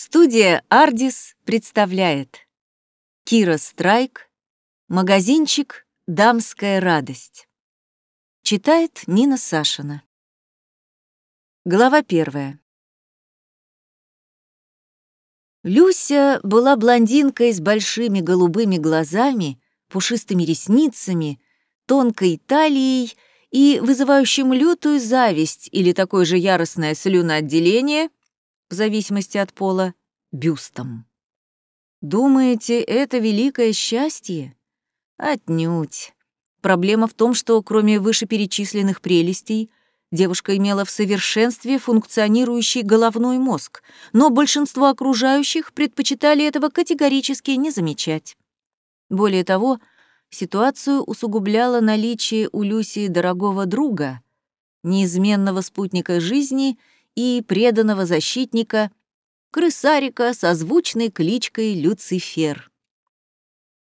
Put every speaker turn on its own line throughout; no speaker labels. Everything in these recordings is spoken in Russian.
Студия «Ардис» представляет Кира Страйк, магазинчик «Дамская радость». Читает Нина Сашина. Глава первая. Люся была блондинкой с большими голубыми глазами, пушистыми ресницами, тонкой талией и вызывающим лютую зависть или такое же яростное слюноотделение, в зависимости от пола, бюстом. Думаете, это великое счастье? Отнюдь. Проблема в том, что кроме вышеперечисленных прелестей, девушка имела в совершенстве функционирующий головной мозг, но большинство окружающих предпочитали этого категорически не замечать. Более того, ситуацию усугубляло наличие у Люси дорогого друга, неизменного спутника жизни и преданного защитника, крысарика со звучной кличкой Люцифер.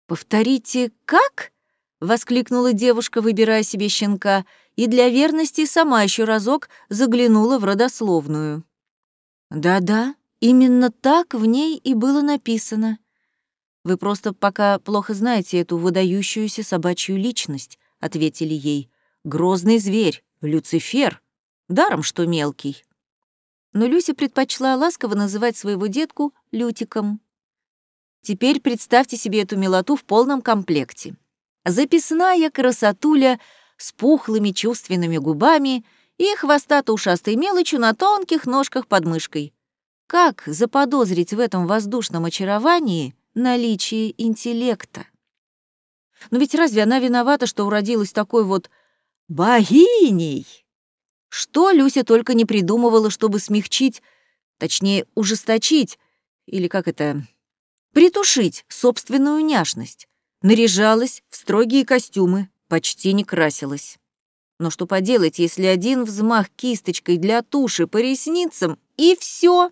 «Повторите, как?» — воскликнула девушка, выбирая себе щенка, и для верности сама еще разок заглянула в родословную. «Да-да, именно так в ней и было написано. Вы просто пока плохо знаете эту выдающуюся собачью личность», — ответили ей. «Грозный зверь, Люцифер, даром что мелкий» но Люся предпочла ласково называть своего детку Лютиком. Теперь представьте себе эту милоту в полном комплекте. Записная красотуля с пухлыми чувственными губами и хвостато-ушастой мелочью на тонких ножках под мышкой. Как заподозрить в этом воздушном очаровании наличие интеллекта? Но ведь разве она виновата, что уродилась такой вот богиней? Что Люся только не придумывала, чтобы смягчить, точнее, ужесточить, или как это, притушить собственную няшность. Наряжалась в строгие костюмы, почти не красилась. Но что поделать, если один взмах кисточкой для туши по ресницам, и все?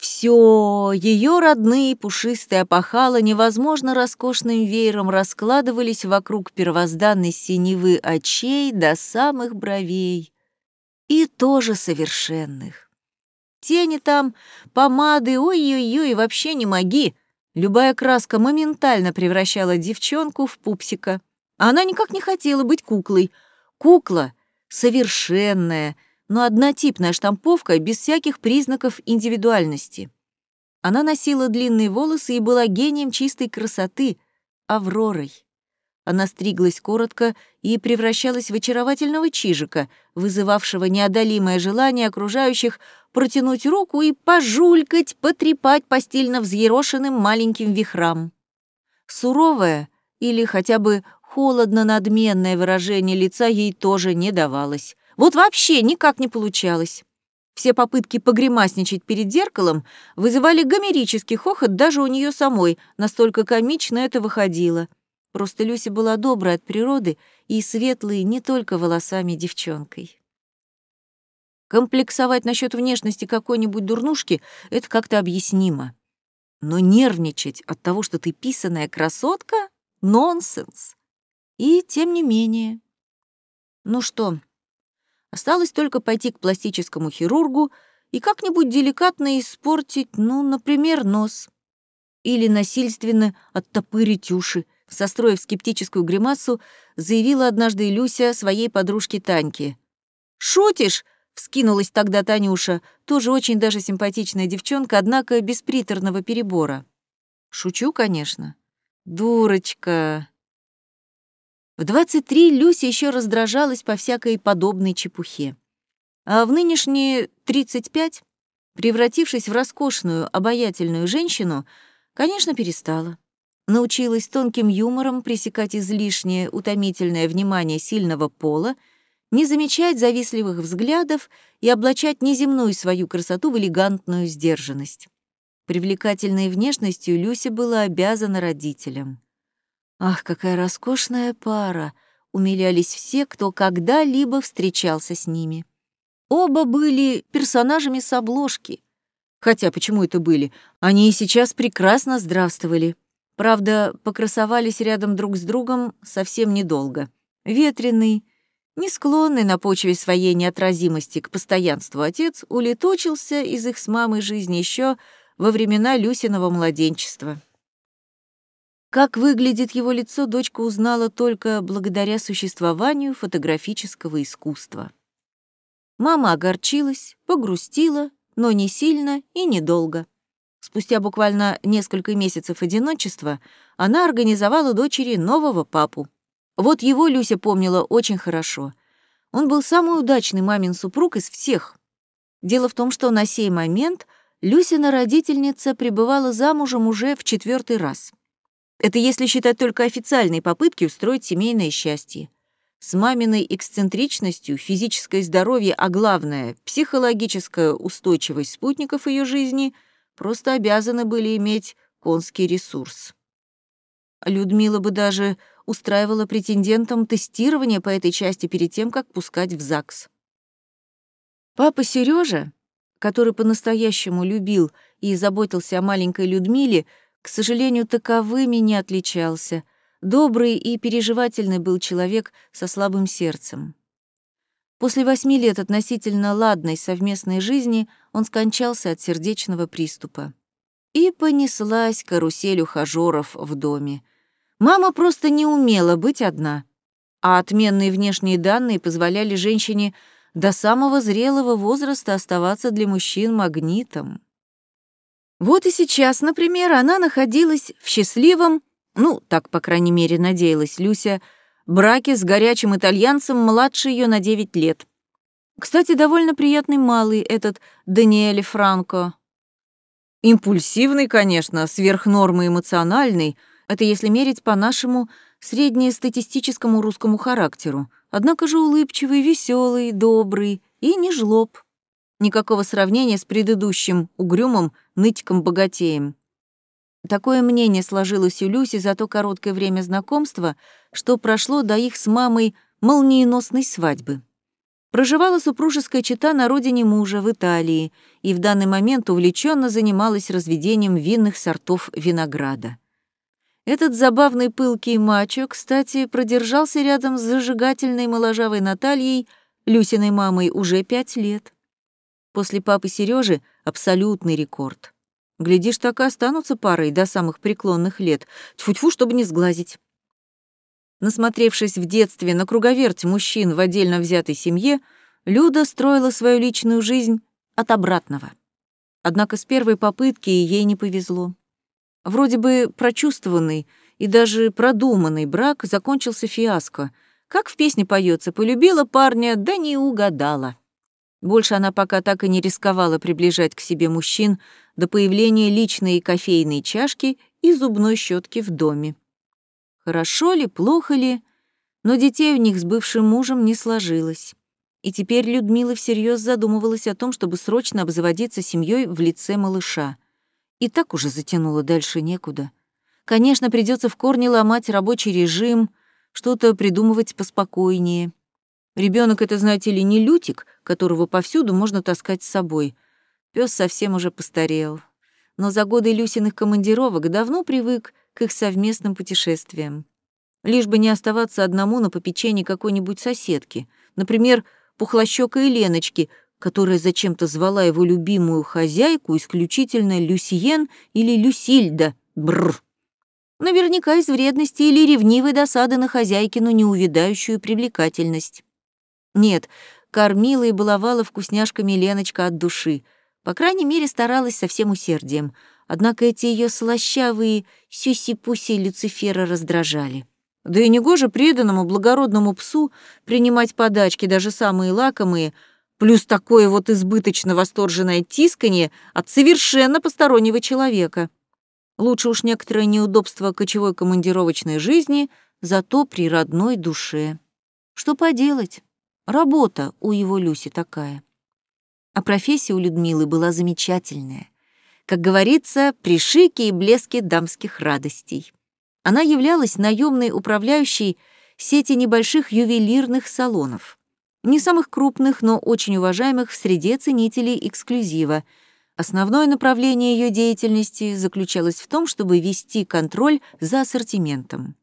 Все, ее родные пушистые опахала невозможно роскошным веером раскладывались вокруг первозданной синевы очей до самых бровей. И тоже совершенных. Тени там, помады, ой-ой-ой, вообще не моги. Любая краска моментально превращала девчонку в пупсика. Она никак не хотела быть куклой. Кукла совершенная — но однотипная штамповка без всяких признаков индивидуальности. Она носила длинные волосы и была гением чистой красоты, Авророй. Она стриглась коротко и превращалась в очаровательного чижика, вызывавшего неодолимое желание окружающих протянуть руку и пожулькать, потрепать по стильно взъерошенным маленьким вихрам. Суровое или хотя бы холодно-надменное выражение лица ей тоже не давалось. Вот вообще никак не получалось. Все попытки погремасничать перед зеркалом вызывали гомерический хохот даже у нее самой, настолько комично это выходило. Просто Люся была доброй от природы и светлой не только волосами девчонкой. Комплексовать насчет внешности какой-нибудь дурнушки — это как-то объяснимо. Но нервничать от того, что ты писаная красотка — нонсенс. И тем не менее. Ну что, Осталось только пойти к пластическому хирургу и как-нибудь деликатно испортить, ну, например, нос. Или насильственно оттопырить уши, состроив скептическую гримасу, заявила однажды Люся своей подружке Таньке. «Шутишь?» — вскинулась тогда Танюша, тоже очень даже симпатичная девчонка, однако без приторного перебора. «Шучу, конечно». «Дурочка!» В 23 Люся еще раздражалась по всякой подобной чепухе. А в нынешние 35, превратившись в роскошную, обаятельную женщину, конечно, перестала. Научилась тонким юмором пресекать излишнее утомительное внимание сильного пола, не замечать завистливых взглядов и облачать неземную свою красоту в элегантную сдержанность. Привлекательной внешностью Люся была обязана родителям. Ах, какая роскошная пара! Умилялись все, кто когда-либо встречался с ними. Оба были персонажами с обложки. Хотя почему это были? Они и сейчас прекрасно здравствовали. Правда, покрасовались рядом друг с другом совсем недолго. Ветреный, Не склонный на почве своей неотразимости к постоянству отец улетучился из их с мамой жизни еще во времена Люсиного младенчества. Как выглядит его лицо, дочка узнала только благодаря существованию фотографического искусства. Мама огорчилась, погрустила, но не сильно и недолго. Спустя буквально несколько месяцев одиночества она организовала дочери нового папу. Вот его Люся помнила очень хорошо. Он был самый удачный мамин супруг из всех. Дело в том, что на сей момент Люсина родительница пребывала замужем уже в четвертый раз. Это если считать только официальные попытки устроить семейное счастье. С маминой эксцентричностью, физическое здоровье, а главное, психологическая устойчивость спутников ее жизни просто обязаны были иметь конский ресурс. Людмила бы даже устраивала претендентам тестирование по этой части перед тем, как пускать в ЗАГС. Папа Сережа, который по-настоящему любил и заботился о маленькой Людмиле, к сожалению, таковыми не отличался. Добрый и переживательный был человек со слабым сердцем. После восьми лет относительно ладной совместной жизни он скончался от сердечного приступа. И понеслась карусель ухажёров в доме. Мама просто не умела быть одна, а отменные внешние данные позволяли женщине до самого зрелого возраста оставаться для мужчин магнитом. Вот и сейчас, например, она находилась в счастливом, ну, так, по крайней мере, надеялась Люся, браке с горячим итальянцем младше ее на 9 лет. Кстати, довольно приятный малый этот Даниэле Франко. Импульсивный, конечно, сверхнормы эмоциональный, это если мерить по нашему среднестатистическому русскому характеру, однако же улыбчивый, веселый, добрый и не жлоб. Никакого сравнения с предыдущим угрюмым нытиком-богатеем. Такое мнение сложилось у Люси за то короткое время знакомства, что прошло до их с мамой молниеносной свадьбы. Проживала супружеская чета на родине мужа в Италии и в данный момент увлеченно занималась разведением винных сортов винограда. Этот забавный пылкий мачо, кстати, продержался рядом с зажигательной моложавой Натальей, Люсиной мамой, уже пять лет. После папы Сережи абсолютный рекорд. Глядишь, так и останутся парой до самых преклонных лет. Тьфу-тьфу, чтобы не сглазить. Насмотревшись в детстве на круговерть мужчин в отдельно взятой семье, Люда строила свою личную жизнь от обратного. Однако с первой попытки ей не повезло. Вроде бы прочувствованный и даже продуманный брак закончился фиаско. Как в песне поется, полюбила парня, да не угадала. Больше она пока так и не рисковала приближать к себе мужчин до появления личной кофейной чашки и зубной щетки в доме. Хорошо ли, плохо ли, но детей у них с бывшим мужем не сложилось. И теперь Людмила всерьез задумывалась о том, чтобы срочно обзаводиться семьей в лице малыша. И так уже затянуло дальше некуда. Конечно, придется в корне ломать рабочий режим, что-то придумывать поспокойнее. Ребенок это, знаете ли, не лютик, которого повсюду можно таскать с собой. Пес совсем уже постарел. Но за годы Люсиных командировок давно привык к их совместным путешествиям. Лишь бы не оставаться одному на попечении какой-нибудь соседки, например, пухлощёкой Леночки, которая зачем-то звала его любимую хозяйку исключительно Люсиен или Люсильда. Бррр. Наверняка из вредности или ревнивой досады на хозяйкину неувидающую привлекательность. Нет, кормила и баловала вкусняшками Леночка от души. По крайней мере, старалась со всем усердием. Однако эти ее слащавые сюси-пуси Люцифера раздражали. Да и негоже преданному благородному псу принимать подачки, даже самые лакомые, плюс такое вот избыточно восторженное тисканье от совершенно постороннего человека. Лучше уж некоторое неудобство кочевой командировочной жизни, зато при родной душе. Что поделать? Работа у его Люси такая. А профессия у Людмилы была замечательная. Как говорится, при шике и блеске дамских радостей. Она являлась наемной управляющей сети небольших ювелирных салонов. Не самых крупных, но очень уважаемых в среде ценителей эксклюзива. Основное направление ее деятельности заключалось в том, чтобы вести контроль за ассортиментом.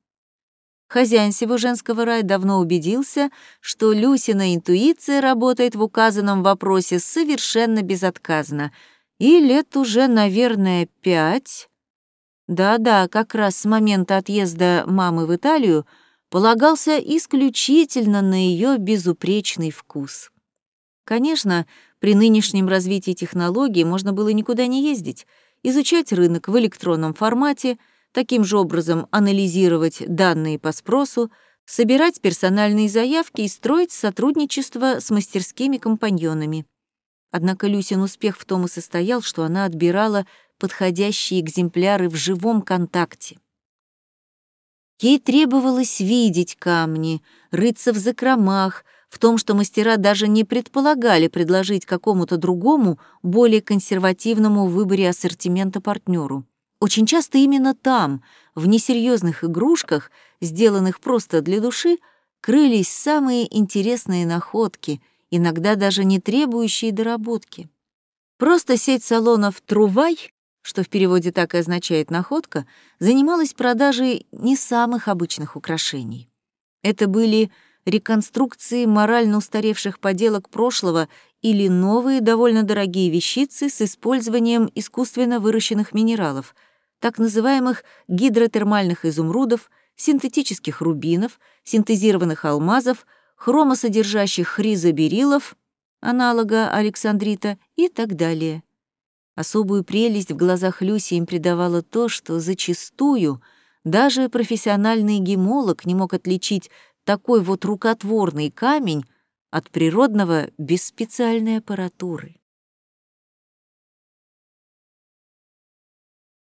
Хозяин всего женского рая давно убедился, что Люсина интуиция работает в указанном вопросе совершенно безотказно. И лет уже, наверное, пять... Да-да, как раз с момента отъезда мамы в Италию полагался исключительно на ее безупречный вкус. Конечно, при нынешнем развитии технологий можно было никуда не ездить, изучать рынок в электронном формате — таким же образом анализировать данные по спросу, собирать персональные заявки и строить сотрудничество с мастерскими компаньонами. Однако Люсин успех в том и состоял, что она отбирала подходящие экземпляры в живом контакте. Ей требовалось видеть камни, рыться в закромах, в том, что мастера даже не предполагали предложить какому-то другому, более консервативному в выборе ассортимента партнеру. Очень часто именно там, в несерьезных игрушках, сделанных просто для души, крылись самые интересные находки, иногда даже не требующие доработки. Просто сеть салонов «Трувай», что в переводе так и означает «находка», занималась продажей не самых обычных украшений. Это были реконструкции морально устаревших поделок прошлого или новые довольно дорогие вещицы с использованием искусственно выращенных минералов — так называемых гидротермальных изумрудов, синтетических рубинов, синтезированных алмазов, хромосодержащих хризоберилов, аналога александрита и так далее. Особую прелесть в глазах Люси им придавало то, что зачастую даже профессиональный гемолог не мог отличить такой вот рукотворный камень от природного без специальной аппаратуры.